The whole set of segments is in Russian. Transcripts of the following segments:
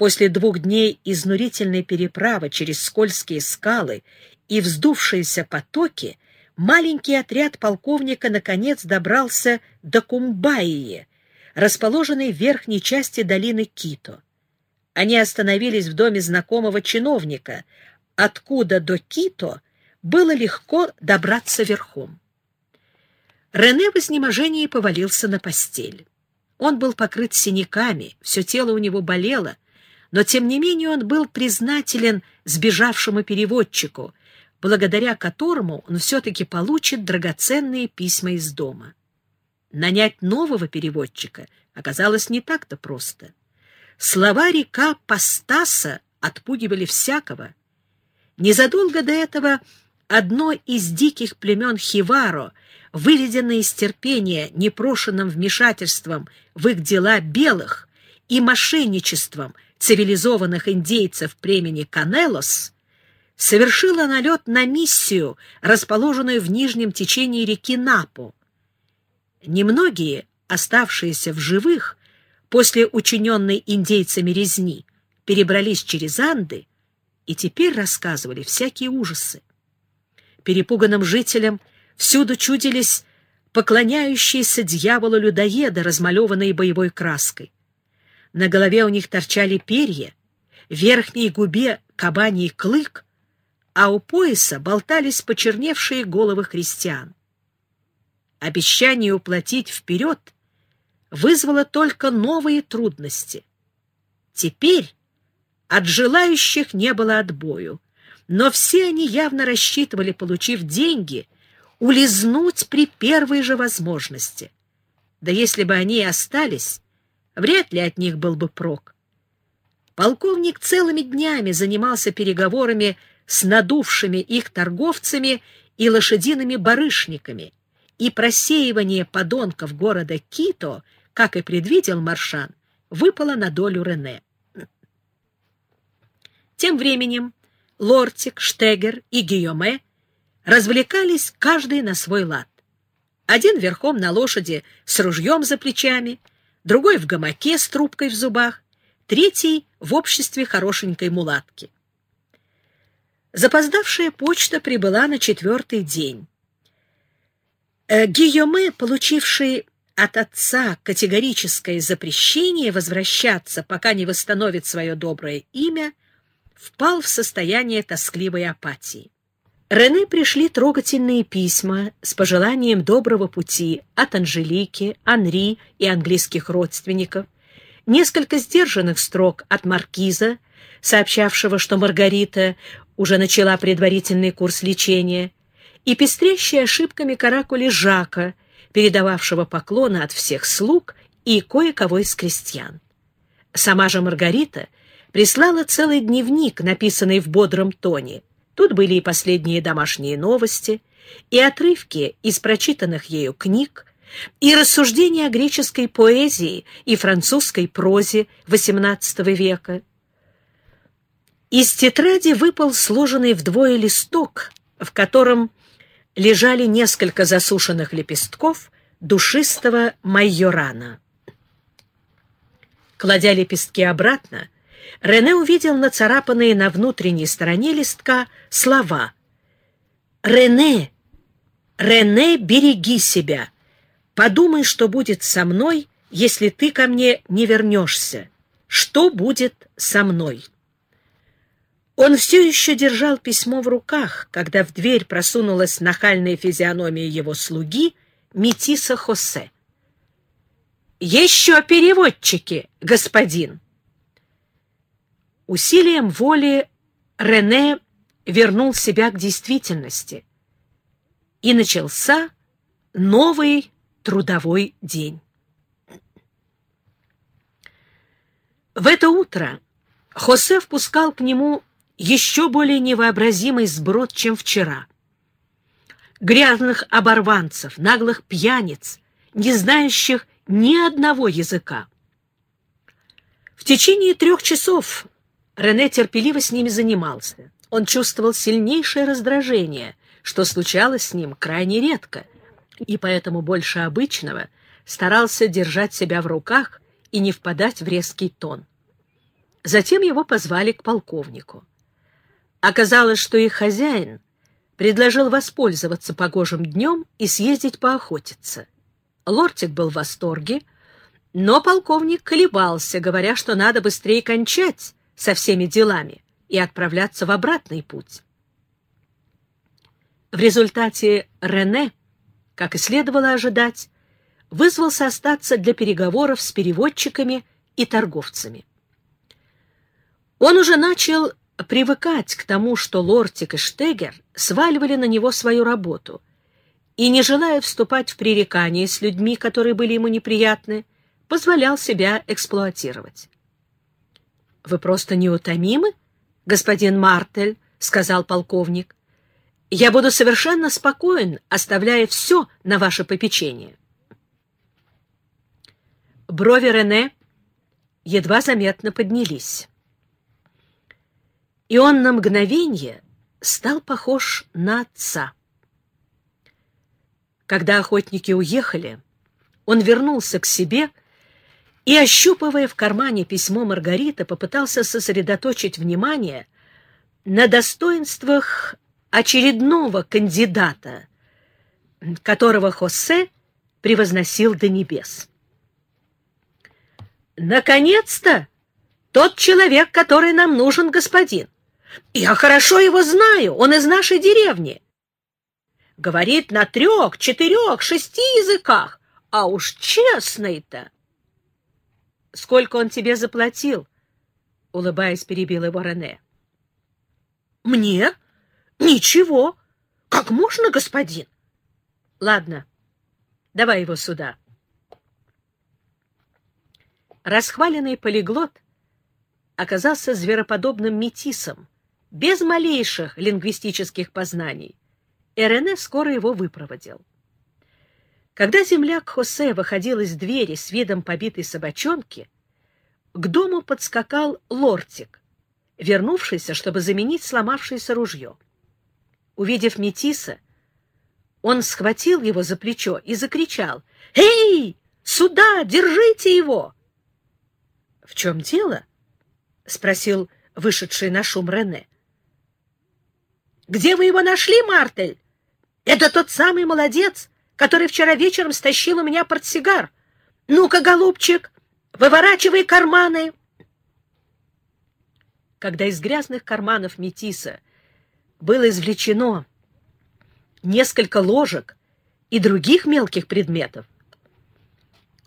После двух дней изнурительной переправы через скользкие скалы и вздувшиеся потоки маленький отряд полковника наконец добрался до Кумбаии, расположенной в верхней части долины Кито. Они остановились в доме знакомого чиновника, откуда до Кито было легко добраться верхом. Рене в изнеможении повалился на постель. Он был покрыт синяками, все тело у него болело, но тем не менее он был признателен сбежавшему переводчику, благодаря которому он все-таки получит драгоценные письма из дома. Нанять нового переводчика оказалось не так-то просто. Слова река Пастаса отпугивали всякого. Незадолго до этого одно из диких племен Хиваро, выведенное из терпения непрошенным вмешательством в их дела белых и мошенничеством цивилизованных индейцев племени Канелос, совершило налет на миссию, расположенную в нижнем течении реки Напо. Немногие, оставшиеся в живых, после учиненной индейцами резни, перебрались через Анды и теперь рассказывали всякие ужасы. Перепуганным жителям всюду чудились поклоняющиеся дьяволу людоеда, размалеванные боевой краской. На голове у них торчали перья, в верхней губе кабаний клык, а у пояса болтались почерневшие головы христиан. Обещание уплатить вперед вызвало только новые трудности. Теперь от желающих не было отбою но все они явно рассчитывали, получив деньги, улизнуть при первой же возможности. Да если бы они и остались, вряд ли от них был бы прок. Полковник целыми днями занимался переговорами с надувшими их торговцами и лошадиными барышниками, и просеивание подонков города Кито, как и предвидел Маршан, выпало на долю Рене. Тем временем Лортик, Штегер и Гийоме развлекались каждый на свой лад. Один верхом на лошади с ружьем за плечами, другой в гамаке с трубкой в зубах, третий в обществе хорошенькой мулатки. Запоздавшая почта прибыла на четвертый день. Э, Гийоме, получивший от отца категорическое запрещение возвращаться, пока не восстановит свое доброе имя, впал в состояние тоскливой апатии. Рене пришли трогательные письма с пожеланием доброго пути от Анжелики, Анри и английских родственников, несколько сдержанных строк от маркиза, сообщавшего, что Маргарита уже начала предварительный курс лечения, и пестрящие ошибками каракули Жака, передававшего поклоны от всех слуг и кое-кого из крестьян. Сама же Маргарита — прислала целый дневник, написанный в бодром тоне. Тут были и последние домашние новости, и отрывки из прочитанных ею книг, и рассуждения о греческой поэзии и французской прозе XVIII века. Из тетради выпал сложенный вдвое листок, в котором лежали несколько засушенных лепестков душистого майорана. Кладя лепестки обратно, Рене увидел нацарапанные на внутренней стороне листка слова «Рене, Рене, береги себя! Подумай, что будет со мной, если ты ко мне не вернешься. Что будет со мной?» Он все еще держал письмо в руках, когда в дверь просунулась нахальная физиономия его слуги Метиса Хосе. «Еще переводчики, господин!» Усилием воли Рене вернул себя к действительности, и начался новый трудовой день. В это утро Хосе впускал к нему еще более невообразимый сброд, чем вчера. Грязных оборванцев, наглых пьяниц, не знающих ни одного языка. В течение трех часов Рене терпеливо с ними занимался. Он чувствовал сильнейшее раздражение, что случалось с ним крайне редко, и поэтому больше обычного старался держать себя в руках и не впадать в резкий тон. Затем его позвали к полковнику. Оказалось, что их хозяин предложил воспользоваться погожим днем и съездить поохотиться. Лортик был в восторге, но полковник колебался, говоря, что надо быстрее кончать со всеми делами и отправляться в обратный путь. В результате Рене, как и следовало ожидать, вызвался остаться для переговоров с переводчиками и торговцами. Он уже начал привыкать к тому, что Лортик и Штегер сваливали на него свою работу, и, не желая вступать в пререкания с людьми, которые были ему неприятны, позволял себя эксплуатировать. «Вы просто неутомимы, господин Мартель», — сказал полковник. «Я буду совершенно спокоен, оставляя все на ваше попечение». Брови Рене едва заметно поднялись и он на мгновение стал похож на отца. Когда охотники уехали, он вернулся к себе и, ощупывая в кармане письмо Маргариты, попытался сосредоточить внимание на достоинствах очередного кандидата, которого Хосе превозносил до небес. «Наконец-то! Тот человек, который нам нужен, господин!» Я хорошо его знаю, он из нашей деревни. Говорит на трех, четырех, шести языках, а уж честный-то. Сколько он тебе заплатил? Улыбаясь, перебил его Рене. Мне? Ничего. Как можно, господин? Ладно, давай его сюда. Расхваленный полиглот оказался звероподобным метисом, без малейших лингвистических познаний, и Рене скоро его выпроводил. Когда земляк Хосе выходил из двери с видом побитой собачонки, к дому подскакал лортик, вернувшийся, чтобы заменить сломавшееся ружье. Увидев Метиса, он схватил его за плечо и закричал «Эй, сюда, держите его!» «В чем дело?» — спросил вышедший на шум Рене. Где вы его нашли, Мартель? Это тот самый молодец, который вчера вечером стащил у меня портсигар. Ну-ка, голубчик, выворачивай карманы. Когда из грязных карманов метиса было извлечено несколько ложек и других мелких предметов,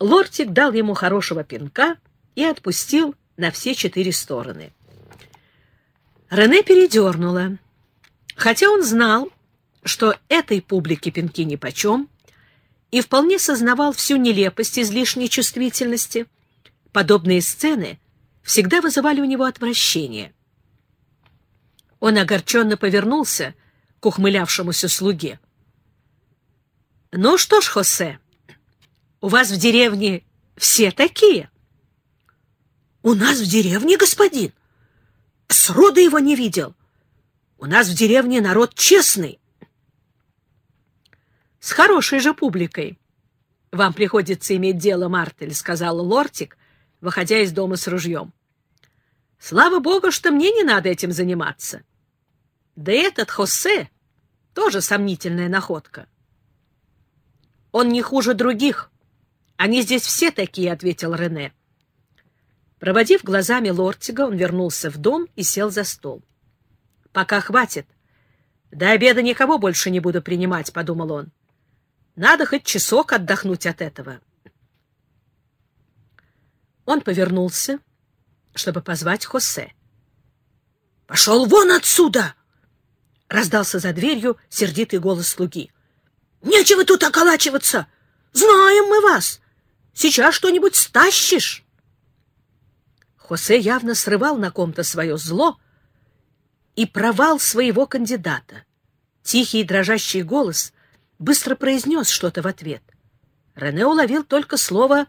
лортик дал ему хорошего пинка и отпустил на все четыре стороны. Рене передернула. Хотя он знал, что этой публике пинки нипочем, и вполне сознавал всю нелепость излишней чувствительности, подобные сцены всегда вызывали у него отвращение. Он огорченно повернулся к ухмылявшемуся слуге. «Ну что ж, Хосе, у вас в деревне все такие?» «У нас в деревне, господин? Срода его не видел». У нас в деревне народ честный. С хорошей же публикой. Вам приходится иметь дело, Мартель, — сказал Лортик, выходя из дома с ружьем. Слава богу, что мне не надо этим заниматься. Да этот Хосе тоже сомнительная находка. Он не хуже других. Они здесь все такие, — ответил Рене. Проводив глазами Лортига, он вернулся в дом и сел за стол. Пока хватит. До обеда никого больше не буду принимать, — подумал он. Надо хоть часок отдохнуть от этого. Он повернулся, чтобы позвать Хосе. — Пошел вон отсюда! — раздался за дверью сердитый голос слуги. — Нечего тут околачиваться! Знаем мы вас! Сейчас что-нибудь стащишь! Хосе явно срывал на ком-то свое зло, и провал своего кандидата. Тихий и дрожащий голос быстро произнес что-то в ответ. Рене уловил только слово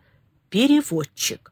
«переводчик».